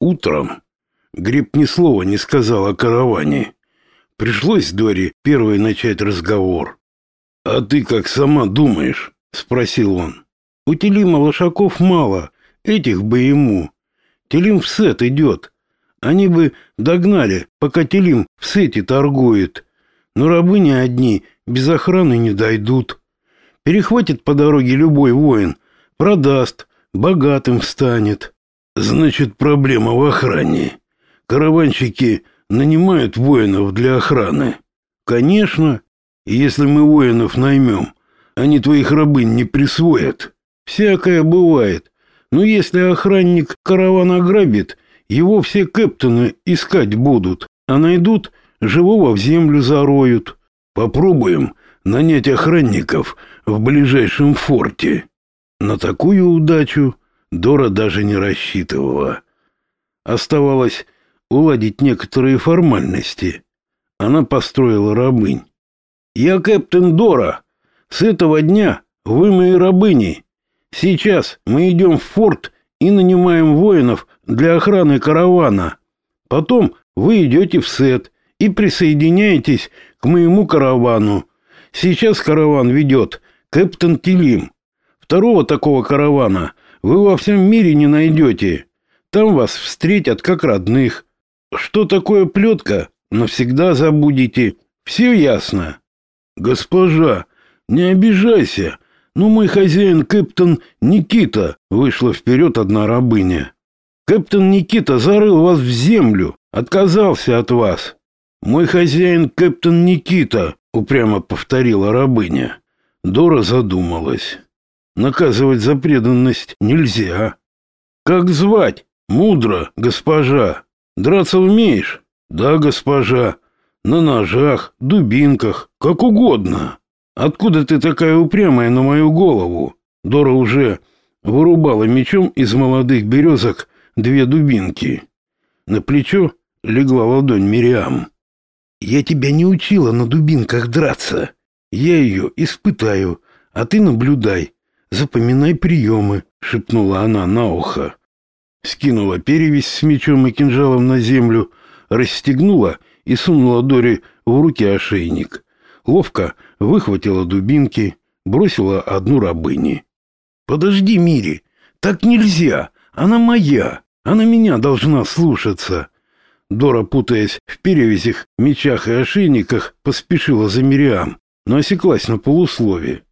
Утром Гриб ни слова не сказал о караване. Пришлось Доре первой начать разговор. «А ты как сама думаешь?» — спросил он. «У Телима лошаков мало, этих бы ему. Телим в сет идет. Они бы догнали, пока Телим в сете торгует. Но рабыни одни без охраны не дойдут. Перехватит по дороге любой воин, продаст, богатым станет. Значит, проблема в охране. Караванщики нанимают воинов для охраны. Конечно, если мы воинов наймем, они твоих рабынь не присвоят. Всякое бывает. Но если охранник караван ограбит, его все кэптены искать будут, а найдут, живого в землю зароют. Попробуем нанять охранников в ближайшем форте. На такую удачу Дора даже не рассчитывала. Оставалось уладить некоторые формальности. Она построила рабынь. «Я капитан Дора. С этого дня вы мои рабыни. Сейчас мы идем в форт и нанимаем воинов для охраны каравана. Потом вы идете в сет и присоединяетесь к моему каравану. Сейчас караван ведет капитан Телим. Второго такого каравана вы во всем мире не найдете. Там вас встретят как родных. Что такое плетка, навсегда забудете. Все ясно. Госпожа, не обижайся, но мой хозяин капитан Никита, вышла вперед одна рабыня. Капитан Никита зарыл вас в землю, отказался от вас. Мой хозяин капитан Никита, упрямо повторила рабыня. Дора задумалась. Наказывать за преданность нельзя. Как звать? Мудро, госпожа. Драться умеешь? Да, госпожа. На ножах, дубинках, как угодно. Откуда ты такая упрямая на мою голову? Дора уже вырубала мечом из молодых березок две дубинки. На плечо легла ладонь Мириам. Я тебя не учила на дубинках драться. Я ее испытаю, а ты наблюдай. Запоминай приемы, шепнула она на ухо скинула перевязь с мечом и кинжалом на землю, расстегнула и сунула Дори в руки ошейник. Ловко выхватила дубинки, бросила одну рабыни. «Подожди, Мири, так нельзя, она моя, она меня должна слушаться». Дора, путаясь в перевязях, мечах и ошейниках, поспешила за Мириам, но осеклась на полуслове.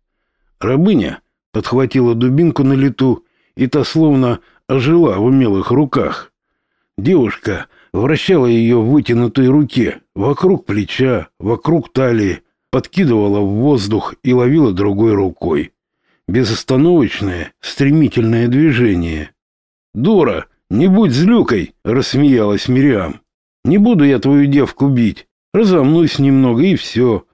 Рабыня подхватила дубинку на лету, и та словно ожила в умелых руках. Девушка вращала ее в вытянутой руке, вокруг плеча, вокруг талии, подкидывала в воздух и ловила другой рукой. Безостановочное, стремительное движение. «Дура, не будь злюкой!» — рассмеялась Мириам. «Не буду я твою девку бить. Разомнусь немного и все.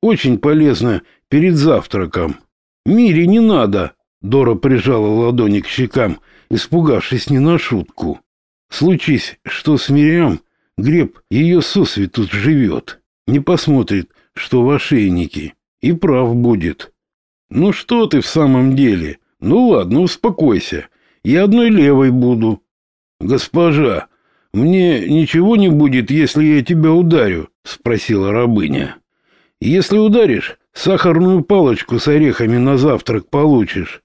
Очень полезно перед завтраком». «Мире не надо!» — Дора прижала ладони к щекам испугавшись не на шутку. Случись, что с Мириам, Греб ее сосвету живет, не посмотрит, что в ошейнике, и прав будет. Ну что ты в самом деле? Ну ладно, успокойся, я одной левой буду. Госпожа, мне ничего не будет, если я тебя ударю, спросила рабыня. Если ударишь, сахарную палочку с орехами на завтрак получишь.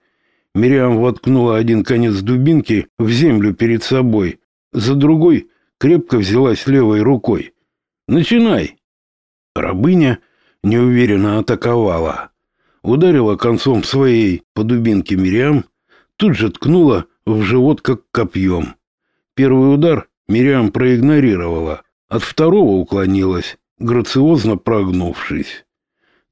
Мириам воткнула один конец дубинки в землю перед собой, за другой крепко взялась левой рукой. «Начинай!» Рабыня неуверенно атаковала. Ударила концом своей по дубинке Мириам, тут же ткнула в живот как копьем. Первый удар Мириам проигнорировала, от второго уклонилась, грациозно прогнувшись.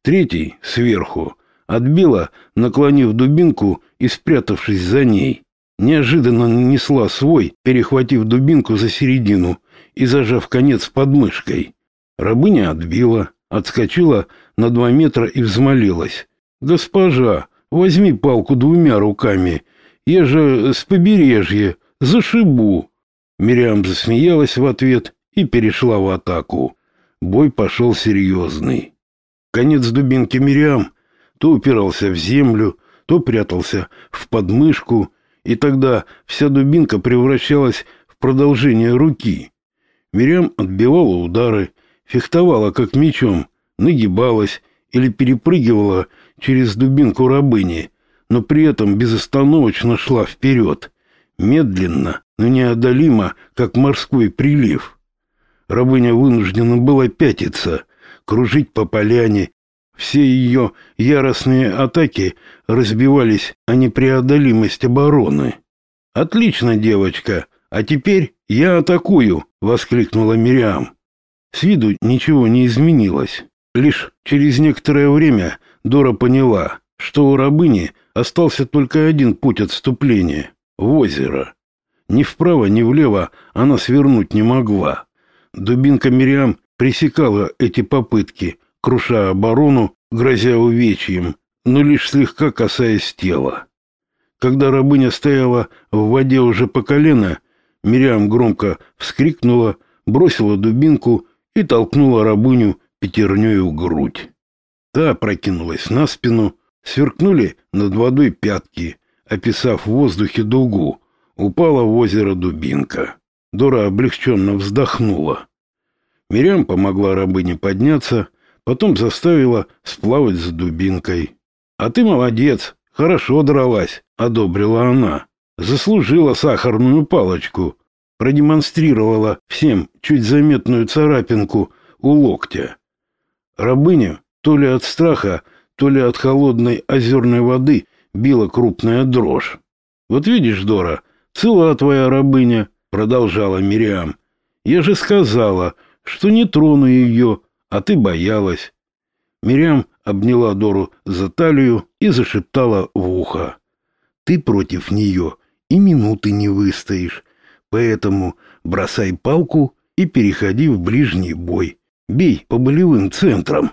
Третий, сверху, отбила, наклонив дубинку и спрятавшись за ней. Неожиданно нанесла свой, перехватив дубинку за середину и зажав конец подмышкой. Рабыня отбила, отскочила на два метра и взмолилась. «Госпожа, возьми палку двумя руками. Я же с побережья, зашибу». Мириам засмеялась в ответ и перешла в атаку. Бой пошел серьезный. Конец дубинки Мириам то упирался в землю, то прятался в подмышку, и тогда вся дубинка превращалась в продолжение руки. Мирям отбивала удары, фехтовала как мечом, нагибалась или перепрыгивала через дубинку рабыни, но при этом безостановочно шла вперед, медленно, но неодолимо, как морской прилив. Рабыня вынуждена была пятиться, кружить по поляне. Все ее яростные атаки разбивались о непреодолимость обороны. «Отлично, девочка! А теперь я атакую!» — воскликнула Мириам. С виду ничего не изменилось. Лишь через некоторое время Дора поняла, что у рабыни остался только один путь отступления — в озеро. Ни вправо, ни влево она свернуть не могла. Дубинка Мириам пресекала эти попытки, круша оборону, грозя увечьем, но лишь слегка касаясь тела. Когда рабыня стояла в воде уже по колено, Мириам громко вскрикнула, бросила дубинку и толкнула рабыню пятернёю в грудь. Та прокинулась на спину, сверкнули над водой пятки, описав в воздухе дугу, упала в озеро дубинка. Дора облегченно вздохнула. Мирям помогла рабыне подняться, потом заставила сплавать за дубинкой. «А ты молодец, хорошо дралась», — одобрила она. «Заслужила сахарную палочку», продемонстрировала всем чуть заметную царапинку у локтя. Рабыню то ли от страха, то ли от холодной озерной воды била крупная дрожь. «Вот видишь, Дора, цела твоя рабыня», — продолжала Мириам. «Я же сказала, что не трону ее, а ты боялась». Мириам обняла Дору за талию и зашептала в ухо. «Ты против нее и минуты не выстоишь, поэтому бросай палку и переходи в ближний бой. Бей по болевым центрам.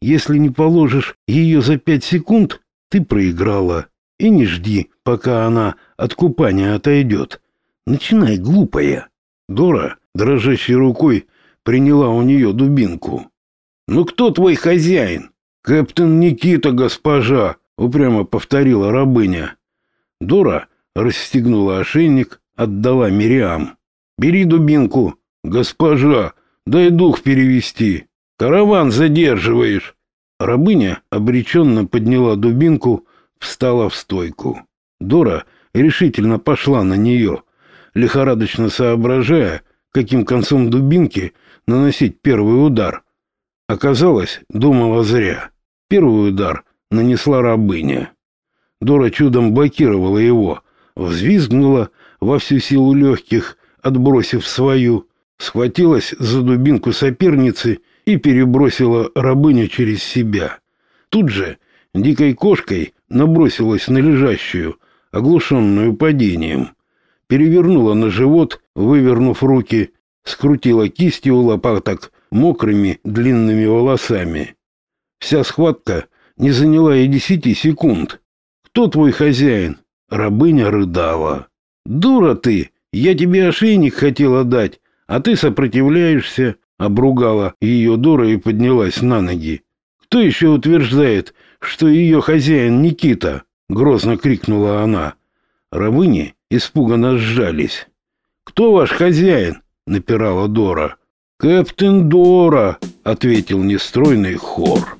Если не положишь ее за пять секунд, ты проиграла. И не жди, пока она от купания отойдет. Начинай, глупая. Дора, дрожащей рукой, приняла у нее дубинку. «Ну кто твой хозяин?» «Кэптен Никита, госпожа», — упрямо повторила рабыня. Дора расстегнула ошейник, отдала Мириам. «Бери дубинку, госпожа, дай дух перевести. Караван задерживаешь». Рабыня обреченно подняла дубинку, встала в стойку. Дора решительно пошла на нее, лихорадочно соображая, каким концом дубинки наносить первый удар. Оказалось, думала зря. Первый удар нанесла рабыня. Дора чудом блокировала его, взвизгнула во всю силу легких, отбросив свою, схватилась за дубинку соперницы и перебросила рабыню через себя. Тут же дикой кошкой набросилась на лежащую, оглушенную падением перевернула на живот, вывернув руки, скрутила кисти у лопаток мокрыми длинными волосами. Вся схватка не заняла и десяти секунд. «Кто твой хозяин?» Рабыня рыдала. «Дура ты! Я тебе ошейник хотела дать, а ты сопротивляешься!» Обругала ее дура и поднялась на ноги. «Кто еще утверждает, что ее хозяин Никита?» Грозно крикнула она. Рабыни испуганно сжались. «Кто ваш хозяин?» — напирала Дора. «Кэптен Дора!» — ответил нестройный хор.